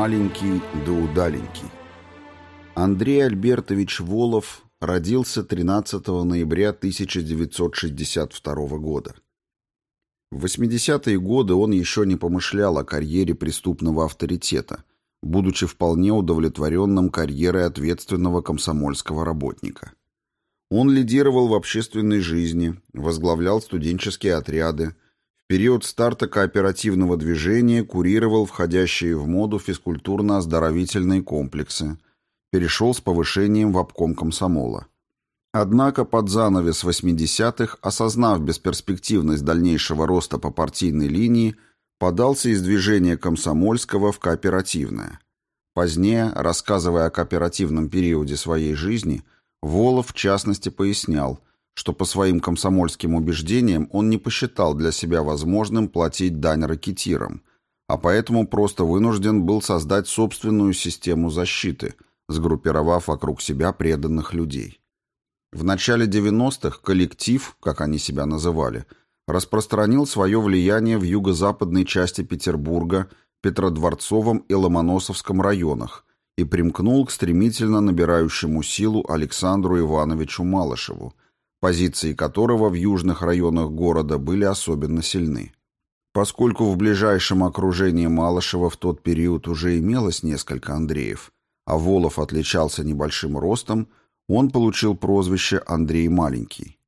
Маленький да удаленький. Андрей Альбертович Волов родился 13 ноября 1962 года. В 80-е годы он еще не помышлял о карьере преступного авторитета, будучи вполне удовлетворенным карьерой ответственного комсомольского работника. Он лидировал в общественной жизни, возглавлял студенческие отряды, в период старта кооперативного движения курировал входящие в моду физкультурно-оздоровительные комплексы, перешел с повышением в обком комсомола. Однако под занавес 80-х, осознав бесперспективность дальнейшего роста по партийной линии, подался из движения комсомольского в кооперативное. Позднее, рассказывая о кооперативном периоде своей жизни, Волов в частности пояснял, что по своим комсомольским убеждениям он не посчитал для себя возможным платить дань ракетирам, а поэтому просто вынужден был создать собственную систему защиты, сгруппировав вокруг себя преданных людей. В начале 90-х коллектив, как они себя называли, распространил свое влияние в юго-западной части Петербурга, Петродворцовом и Ломоносовском районах и примкнул к стремительно набирающему силу Александру Ивановичу Малышеву, позиции которого в южных районах города были особенно сильны. Поскольку в ближайшем окружении Малышева в тот период уже имелось несколько Андреев, а Волов отличался небольшим ростом, он получил прозвище Андрей Маленький.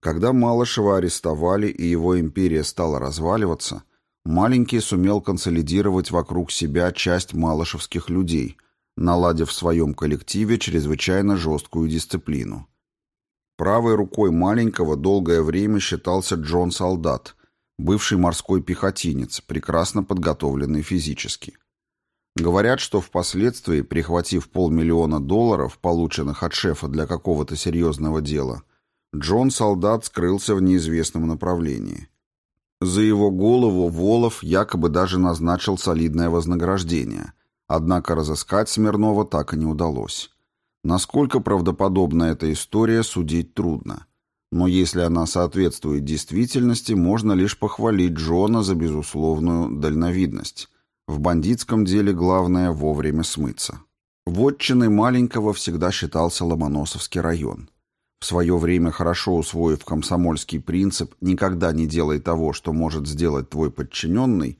Когда Малышева арестовали и его империя стала разваливаться, Маленький сумел консолидировать вокруг себя часть малышевских людей, наладив в своем коллективе чрезвычайно жесткую дисциплину. Правой рукой Маленького долгое время считался Джон Солдат, бывший морской пехотинец, прекрасно подготовленный физически. Говорят, что впоследствии, прихватив полмиллиона долларов, полученных от шефа для какого-то серьезного дела, Джон Солдат скрылся в неизвестном направлении. За его голову Волов якобы даже назначил солидное вознаграждение, однако разыскать Смирнова так и не удалось. Насколько правдоподобна эта история, судить трудно. Но если она соответствует действительности, можно лишь похвалить Джона за безусловную дальновидность. В бандитском деле главное вовремя смыться. Вотчиной маленького всегда считался Ломоносовский район. В свое время хорошо усвоив комсомольский принцип «никогда не делай того, что может сделать твой подчиненный»,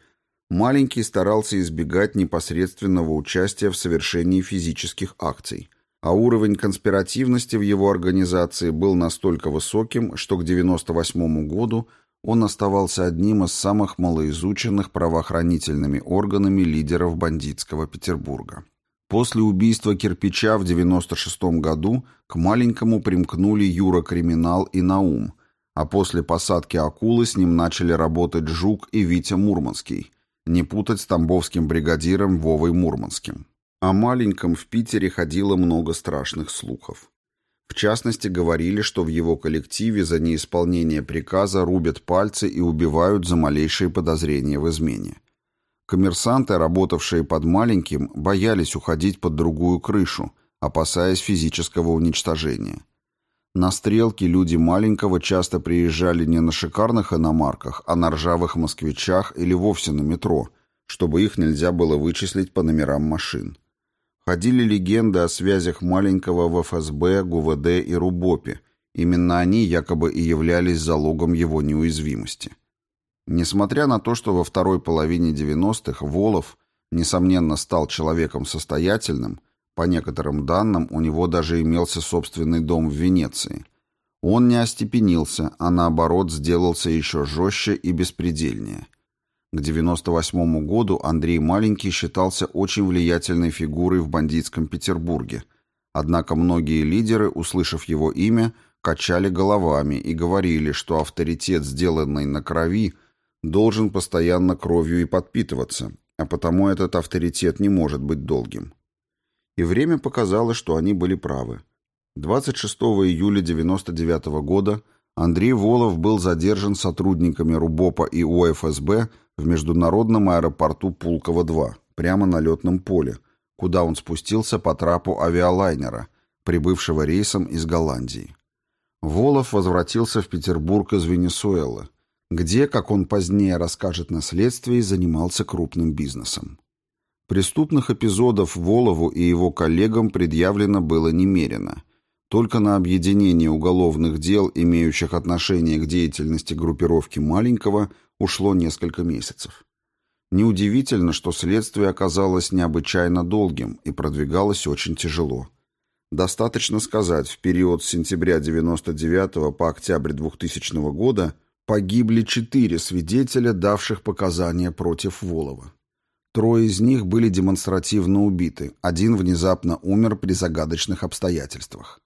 маленький старался избегать непосредственного участия в совершении физических акций, а уровень конспиративности в его организации был настолько высоким, что к 1998 году – он оставался одним из самых малоизученных правоохранительными органами лидеров бандитского Петербурга. После убийства Кирпича в 96 году к маленькому примкнули Юра Криминал и Наум, а после посадки акулы с ним начали работать Жук и Витя Мурманский, не путать с тамбовским бригадиром Вовой Мурманским. О маленьком в Питере ходило много страшных слухов. В частности, говорили, что в его коллективе за неисполнение приказа рубят пальцы и убивают за малейшие подозрения в измене. Коммерсанты, работавшие под маленьким, боялись уходить под другую крышу, опасаясь физического уничтожения. На стрелки люди маленького часто приезжали не на шикарных иномарках, а на ржавых москвичах или вовсе на метро, чтобы их нельзя было вычислить по номерам машин. Ходили легенды о связях маленького в ФСБ, ГУВД и РУБОПе. Именно они якобы и являлись залогом его неуязвимости. Несмотря на то, что во второй половине 90-х Волов, несомненно, стал человеком состоятельным, по некоторым данным, у него даже имелся собственный дом в Венеции. Он не остепенился, а наоборот сделался еще жестче и беспредельнее. К 98 году Андрей Маленький считался очень влиятельной фигурой в бандитском Петербурге. Однако многие лидеры, услышав его имя, качали головами и говорили, что авторитет, сделанный на крови, должен постоянно кровью и подпитываться, а потому этот авторитет не может быть долгим. И время показало, что они были правы. 26 июля 1999 года Андрей Волов был задержан сотрудниками РУБОПа и УФСБ в международном аэропорту Пулково-2, прямо на летном поле, куда он спустился по трапу авиалайнера, прибывшего рейсом из Голландии. Волов возвратился в Петербург из Венесуэлы, где, как он позднее расскажет на следствии, занимался крупным бизнесом. Преступных эпизодов Волову и его коллегам предъявлено было немерено. Только на объединение уголовных дел, имеющих отношение к деятельности группировки Маленького, ушло несколько месяцев. Неудивительно, что следствие оказалось необычайно долгим и продвигалось очень тяжело. Достаточно сказать, в период с сентября 1999 по октябрь 2000 года погибли четыре свидетеля, давших показания против Волова. Трое из них были демонстративно убиты, один внезапно умер при загадочных обстоятельствах.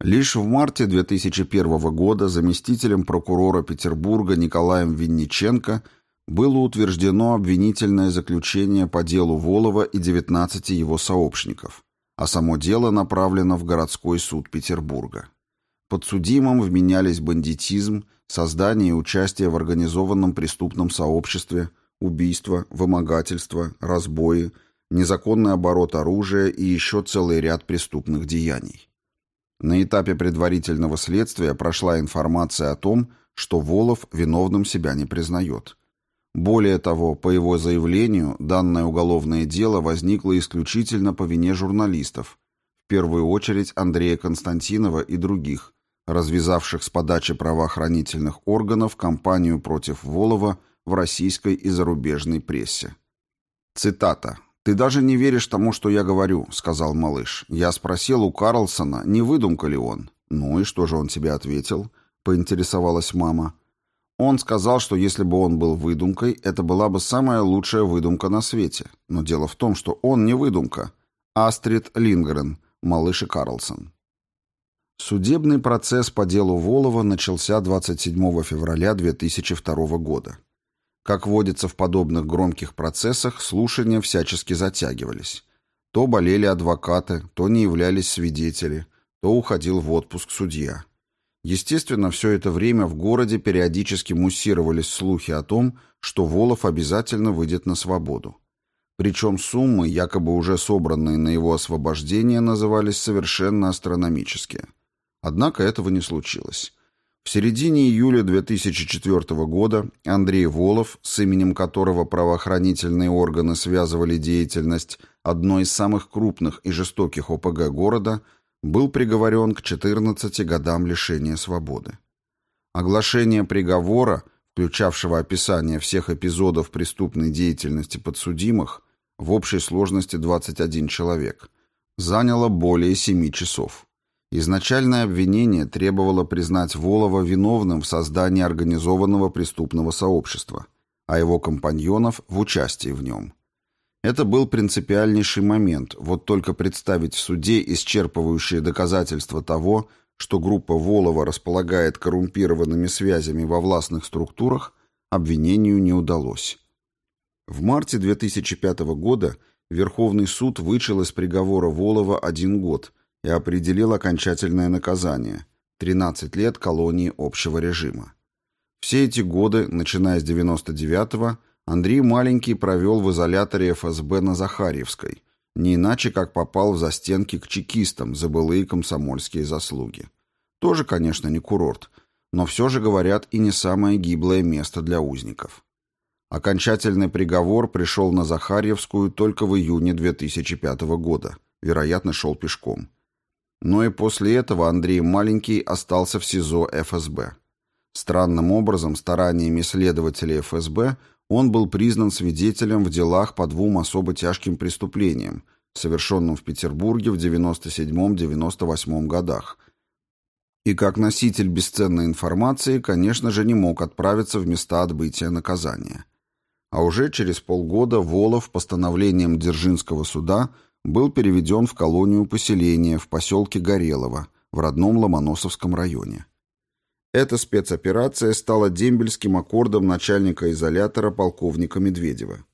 Лишь в марте 2001 года заместителем прокурора Петербурга Николаем Винниченко было утверждено обвинительное заключение по делу Волова и 19 его сообщников, а само дело направлено в городской суд Петербурга. Подсудимым вменялись бандитизм, создание и участие в организованном преступном сообществе, убийство, вымогательство, разбои, незаконный оборот оружия и еще целый ряд преступных деяний. На этапе предварительного следствия прошла информация о том, что Волов виновным себя не признает. Более того, по его заявлению, данное уголовное дело возникло исключительно по вине журналистов, в первую очередь Андрея Константинова и других, развязавших с подачи правоохранительных органов кампанию против Волова в российской и зарубежной прессе. Цитата. «Ты даже не веришь тому, что я говорю», — сказал малыш. «Я спросил у Карлсона, не выдумка ли он». «Ну и что же он тебе ответил?» — поинтересовалась мама. Он сказал, что если бы он был выдумкой, это была бы самая лучшая выдумка на свете. Но дело в том, что он не выдумка. Астрид Лингрен, малыш и Карлсон. Судебный процесс по делу Волова начался 27 февраля 2002 года. Как водится в подобных громких процессах, слушания всячески затягивались. То болели адвокаты, то не являлись свидетели, то уходил в отпуск судья. Естественно, все это время в городе периодически муссировались слухи о том, что Волов обязательно выйдет на свободу. Причем суммы, якобы уже собранные на его освобождение, назывались совершенно астрономические. Однако этого не случилось. В середине июля 2004 года Андрей Волов, с именем которого правоохранительные органы связывали деятельность одной из самых крупных и жестоких ОПГ города – был приговорен к 14 годам лишения свободы. Оглашение приговора, включавшего описание всех эпизодов преступной деятельности подсудимых, в общей сложности 21 человек, заняло более 7 часов. Изначальное обвинение требовало признать Волова виновным в создании организованного преступного сообщества, а его компаньонов в участии в нем. Это был принципиальнейший момент, вот только представить в суде исчерпывающие доказательства того, что группа Волова располагает коррумпированными связями во властных структурах, обвинению не удалось. В марте 2005 года Верховный суд вычел из приговора Волова один год и определил окончательное наказание – 13 лет колонии общего режима. Все эти годы, начиная с 99-го, Андрей Маленький провел в изоляторе ФСБ на Захарьевской, не иначе как попал в застенки к чекистам за былые комсомольские заслуги. Тоже, конечно, не курорт, но все же, говорят, и не самое гиблое место для узников. Окончательный приговор пришел на Захарьевскую только в июне 2005 года, вероятно, шел пешком. Но и после этого Андрей Маленький остался в СИЗО ФСБ. Странным образом, стараниями следователей ФСБ – он был признан свидетелем в делах по двум особо тяжким преступлениям, совершенным в Петербурге в 97-98 годах. И как носитель бесценной информации, конечно же, не мог отправиться в места отбытия наказания. А уже через полгода Волов постановлением Дзержинского суда был переведен в колонию поселения в поселке Горелово в родном Ломоносовском районе. Эта спецоперация стала дембельским аккордом начальника изолятора полковника Медведева.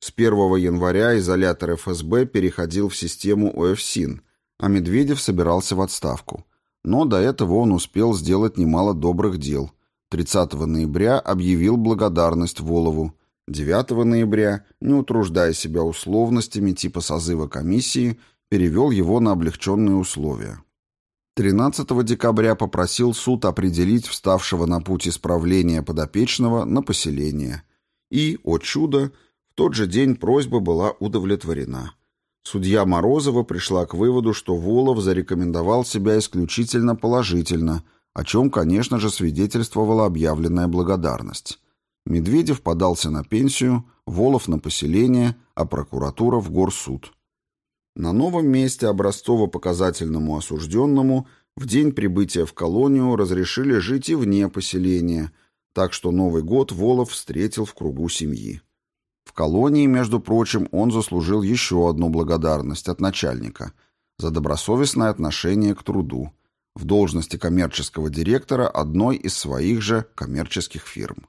С 1 января изолятор ФСБ переходил в систему ОФСИН, а Медведев собирался в отставку. Но до этого он успел сделать немало добрых дел. 30 ноября объявил благодарность Волову. 9 ноября, не утруждая себя условностями типа созыва комиссии, перевел его на облегченные условия. 13 декабря попросил суд определить вставшего на путь исправления подопечного на поселение. И, о чудо, в тот же день просьба была удовлетворена. Судья Морозова пришла к выводу, что Волов зарекомендовал себя исключительно положительно, о чем, конечно же, свидетельствовала объявленная благодарность. Медведев подался на пенсию, Волов на поселение, а прокуратура в горсуд. На новом месте образцово-показательному осужденному в день прибытия в колонию разрешили жить и вне поселения, так что Новый год Волов встретил в кругу семьи. В колонии, между прочим, он заслужил еще одну благодарность от начальника за добросовестное отношение к труду в должности коммерческого директора одной из своих же коммерческих фирм.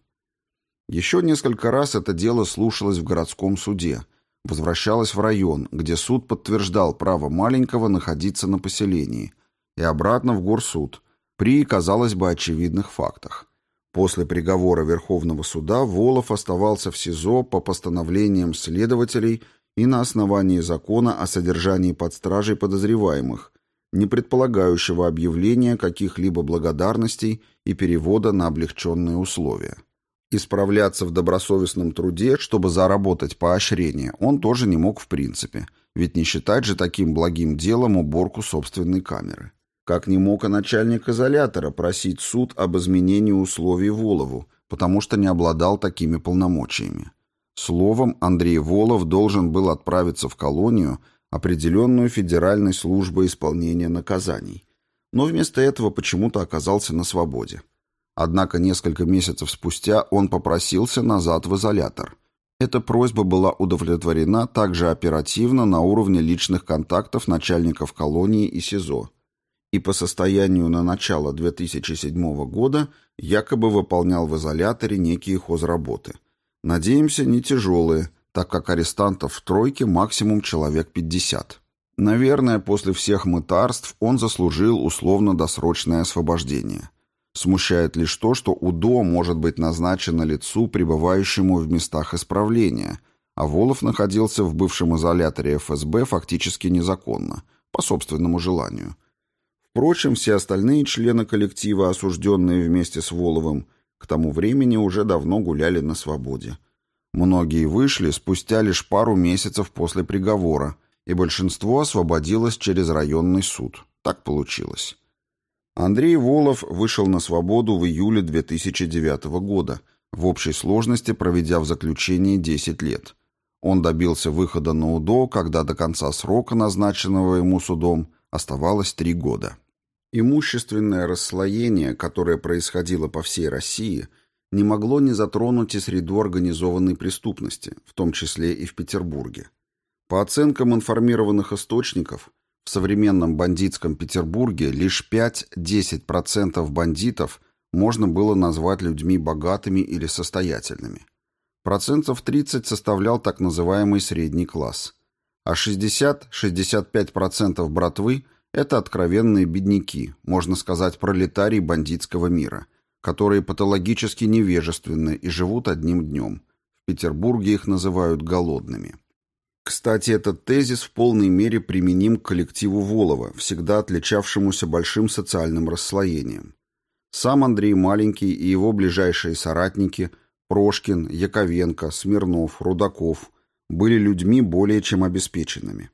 Еще несколько раз это дело слушалось в городском суде – возвращалась в район, где суд подтверждал право маленького находиться на поселении, и обратно в горсуд, при, казалось бы, очевидных фактах. После приговора Верховного суда Волов оставался в СИЗО по постановлениям следователей и на основании закона о содержании под стражей подозреваемых, не предполагающего объявления каких-либо благодарностей и перевода на облегченные условия. Исправляться в добросовестном труде, чтобы заработать поощрение, он тоже не мог в принципе, ведь не считать же таким благим делом уборку собственной камеры. Как не мог и начальник изолятора просить суд об изменении условий Волову, потому что не обладал такими полномочиями. Словом, Андрей Волов должен был отправиться в колонию, определенную Федеральной службой исполнения наказаний, но вместо этого почему-то оказался на свободе. Однако несколько месяцев спустя он попросился назад в изолятор. Эта просьба была удовлетворена также оперативно на уровне личных контактов начальников колонии и СИЗО. И по состоянию на начало 2007 года якобы выполнял в изоляторе некие хозработы. Надеемся, не тяжелые, так как арестантов в тройке максимум человек 50. Наверное, после всех мытарств он заслужил условно-досрочное освобождение. Смущает лишь то, что УДО может быть назначено лицу, пребывающему в местах исправления, а Волов находился в бывшем изоляторе ФСБ фактически незаконно, по собственному желанию. Впрочем, все остальные члены коллектива, осужденные вместе с Воловым, к тому времени уже давно гуляли на свободе. Многие вышли спустя лишь пару месяцев после приговора, и большинство освободилось через районный суд. Так получилось. Андрей Волов вышел на свободу в июле 2009 года, в общей сложности проведя в заключении 10 лет. Он добился выхода на УДО, когда до конца срока, назначенного ему судом, оставалось три года. Имущественное расслоение, которое происходило по всей России, не могло не затронуть и среду организованной преступности, в том числе и в Петербурге. По оценкам информированных источников, в современном бандитском Петербурге лишь 5-10% бандитов можно было назвать людьми богатыми или состоятельными. Процентов 30 составлял так называемый средний класс. А 60-65% братвы – это откровенные бедняки, можно сказать, пролетарии бандитского мира, которые патологически невежественны и живут одним днем. В Петербурге их называют голодными. Кстати, этот тезис в полной мере применим к коллективу Волова, всегда отличавшемуся большим социальным расслоением. Сам Андрей Маленький и его ближайшие соратники Прошкин, Яковенко, Смирнов, Рудаков были людьми более чем обеспеченными.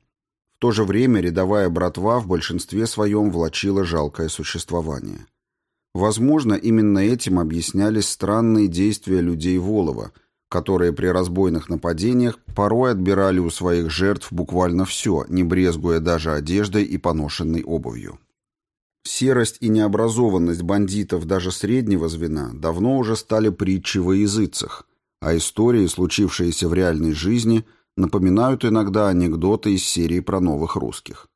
В то же время рядовая братва в большинстве своем влачила жалкое существование. Возможно, именно этим объяснялись странные действия людей Волова – которые при разбойных нападениях порой отбирали у своих жертв буквально все, не брезгуя даже одеждой и поношенной обувью. Серость и необразованность бандитов даже среднего звена давно уже стали притчей во языцах, а истории, случившиеся в реальной жизни, напоминают иногда анекдоты из серии про новых русских.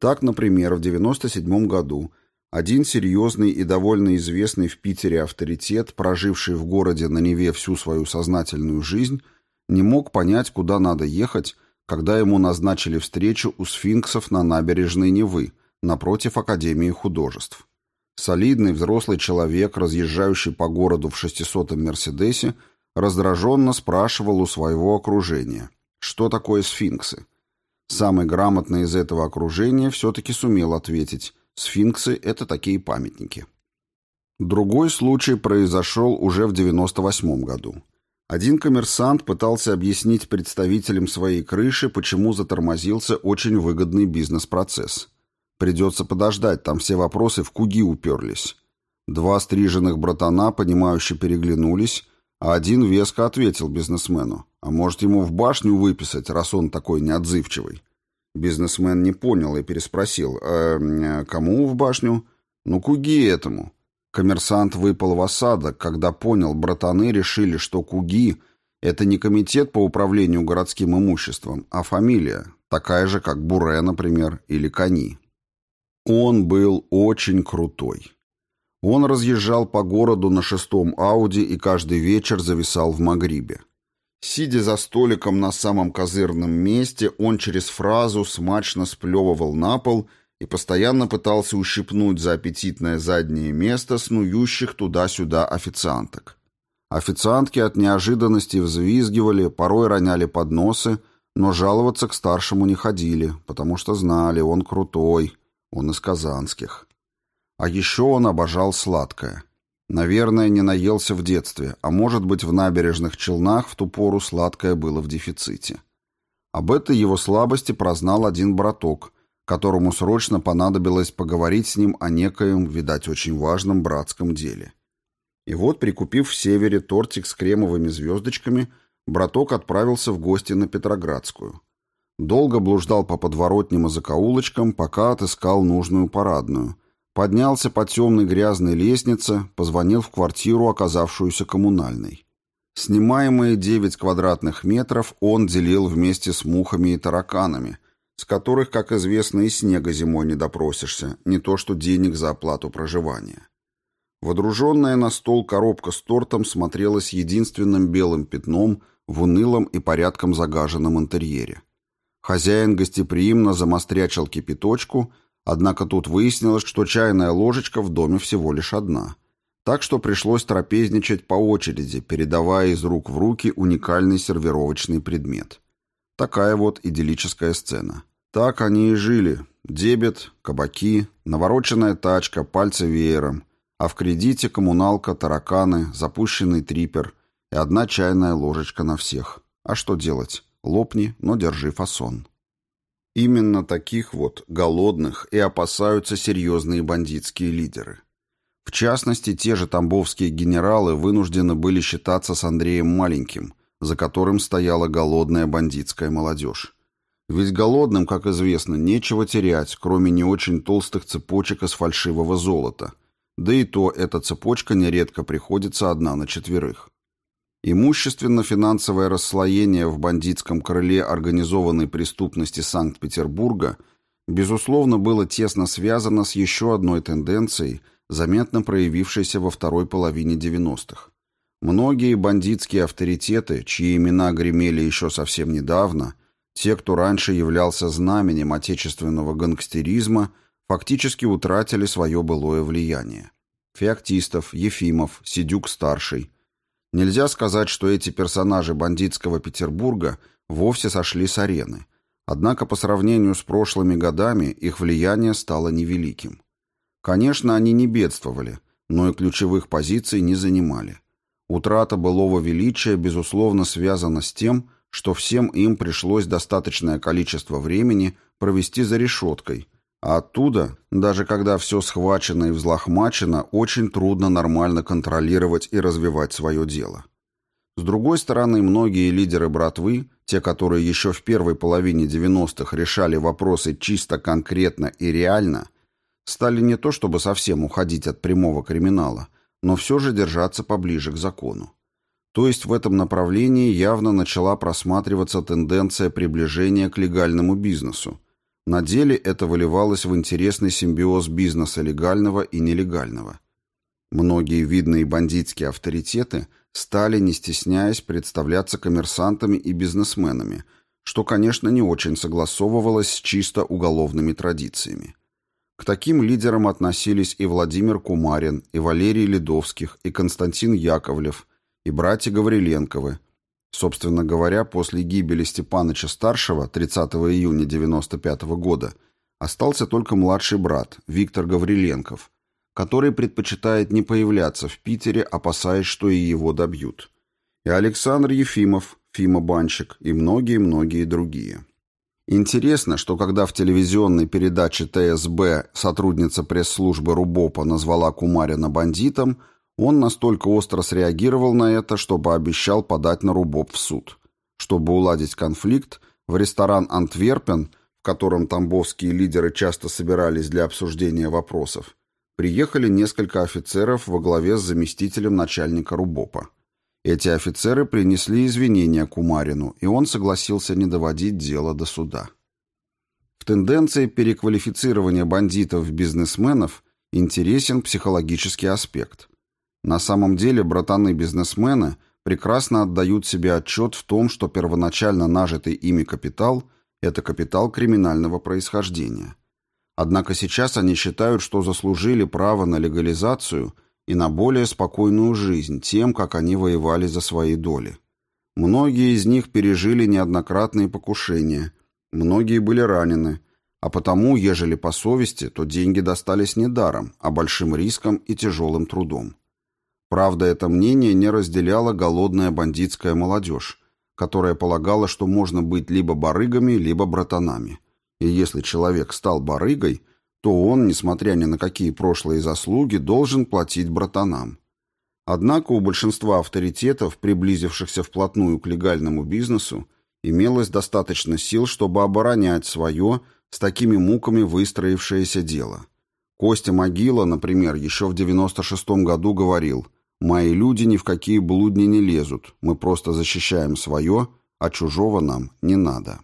Так, например, в 1997 году – один серьезный и довольно известный в Питере авторитет, проживший в городе на Неве всю свою сознательную жизнь, не мог понять, куда надо ехать, когда ему назначили встречу у сфинксов на набережной Невы, напротив Академии художеств. Солидный взрослый человек, разъезжающий по городу в 600-м «Мерседесе», раздраженно спрашивал у своего окружения, что такое сфинксы. Самый грамотный из этого окружения все-таки сумел ответить Сфинксы – это такие памятники. Другой случай произошел уже в 98 году. Один коммерсант пытался объяснить представителям своей крыши, почему затормозился очень выгодный бизнес-процесс. Придется подождать, там все вопросы в куги уперлись. Два стриженных братана, понимающе переглянулись, а один веско ответил бизнесмену. А может, ему в башню выписать, раз он такой неотзывчивый? Бизнесмен не понял и переспросил. «Э, «Кому в башню?» «Ну, Куги этому». Коммерсант выпал в осадок, когда понял, братаны решили, что Куги — это не комитет по управлению городским имуществом, а фамилия, такая же, как Буре, например, или Кани. Он был очень крутой. Он разъезжал по городу на шестом Ауди и каждый вечер зависал в Магрибе. Сидя за столиком на самом козырном месте, он через фразу смачно сплевывал на пол и постоянно пытался ущипнуть за аппетитное заднее место снующих туда-сюда официанток. Официантки от неожиданности взвизгивали, порой роняли подносы, но жаловаться к старшему не ходили, потому что знали, он крутой, он из казанских. А еще он обожал сладкое. Наверное, не наелся в детстве, а может быть, в набережных Челнах в ту пору сладкое было в дефиците. Об этой его слабости прознал один браток, которому срочно понадобилось поговорить с ним о некоем, видать, очень важном братском деле. И вот, прикупив в севере тортик с кремовыми звездочками, браток отправился в гости на Петроградскую. Долго блуждал по подворотням и закоулочкам, пока отыскал нужную парадную – Поднялся по темной грязной лестнице, позвонил в квартиру, оказавшуюся коммунальной. Снимаемые 9 квадратных метров он делил вместе с мухами и тараканами, с которых, как известно, и снега зимой не допросишься, не то что денег за оплату проживания. Водруженная на стол коробка с тортом смотрелась единственным белым пятном в унылом и порядком загаженном интерьере. Хозяин гостеприимно замострячил кипяточку – Однако тут выяснилось, что чайная ложечка в доме всего лишь одна. Так что пришлось трапезничать по очереди, передавая из рук в руки уникальный сервировочный предмет. Такая вот идиллическая сцена. Так они и жили. Дебет, кабаки, навороченная тачка, пальцы веером, а в кредите коммуналка, тараканы, запущенный трипер и одна чайная ложечка на всех. А что делать? Лопни, но держи фасон. Именно таких вот голодных и опасаются серьезные бандитские лидеры. В частности, те же тамбовские генералы вынуждены были считаться с Андреем Маленьким, за которым стояла голодная бандитская молодежь. Ведь голодным, как известно, нечего терять, кроме не очень толстых цепочек из фальшивого золота. Да и то эта цепочка нередко приходится одна на четверых. Имущественно-финансовое расслоение в бандитском крыле организованной преступности Санкт-Петербурга безусловно было тесно связано с еще одной тенденцией, заметно проявившейся во второй половине 90-х. Многие бандитские авторитеты, чьи имена гремели еще совсем недавно, те, кто раньше являлся знаменем отечественного гангстеризма, фактически утратили свое былое влияние. Феоктистов, Ефимов, Сидюк-старший – Нельзя сказать, что эти персонажи бандитского Петербурга вовсе сошли с арены. Однако по сравнению с прошлыми годами их влияние стало невеликим. Конечно, они не бедствовали, но и ключевых позиций не занимали. Утрата былого величия, безусловно, связана с тем, что всем им пришлось достаточное количество времени провести за решеткой, оттуда, даже когда все схвачено и взлохмачено, очень трудно нормально контролировать и развивать свое дело. С другой стороны, многие лидеры братвы, те, которые еще в первой половине 90-х решали вопросы чисто конкретно и реально, стали не то чтобы совсем уходить от прямого криминала, но все же держаться поближе к закону. То есть в этом направлении явно начала просматриваться тенденция приближения к легальному бизнесу, на деле это выливалось в интересный симбиоз бизнеса легального и нелегального. Многие видные бандитские авторитеты стали, не стесняясь, представляться коммерсантами и бизнесменами, что, конечно, не очень согласовывалось с чисто уголовными традициями. К таким лидерам относились и Владимир Кумарин, и Валерий Ледовских, и Константин Яковлев, и братья Гавриленковы, Собственно говоря, после гибели Степаныча-старшего 30 июня 1995 года Остался только младший брат, Виктор Гавриленков, который предпочитает не появляться в Питере, опасаясь, что и его добьют. И Александр Ефимов, Фима Банщик и многие-многие другие. Интересно, что когда в телевизионной передаче ТСБ сотрудница пресс-службы РУБОПа назвала Кумарина бандитом, он настолько остро среагировал на это, что пообещал подать на РУБОП в суд. Чтобы уладить конфликт, в ресторан «Антверпен», в котором тамбовские лидеры часто собирались для обсуждения вопросов, приехали несколько офицеров во главе с заместителем начальника РУБОПа. Эти офицеры принесли извинения Кумарину, и он согласился не доводить дело до суда. В тенденции переквалифицирования бандитов в бизнесменов интересен психологический аспект. На самом деле братаны-бизнесмены прекрасно отдают себе отчет в том, что первоначально нажитый ими капитал – это капитал криминального происхождения. Однако сейчас они считают, что заслужили право на легализацию – и на более спокойную жизнь тем, как они воевали за свои доли. Многие из них пережили неоднократные покушения, многие были ранены, а потому, ежели по совести, то деньги достались не даром, а большим риском и тяжелым трудом. Правда, это мнение не разделяла голодная бандитская молодежь, которая полагала, что можно быть либо барыгами, либо братанами. И если человек стал барыгой – то он, несмотря ни на какие прошлые заслуги, должен платить братанам. Однако у большинства авторитетов, приблизившихся вплотную к легальному бизнесу, имелось достаточно сил, чтобы оборонять свое, с такими муками выстроившееся дело. Костя Могила, например, еще в 96-м году говорил «Мои люди ни в какие блудни не лезут, мы просто защищаем свое, а чужого нам не надо».